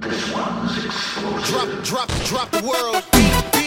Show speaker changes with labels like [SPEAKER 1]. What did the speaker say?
[SPEAKER 1] Drop, drop, drop the world.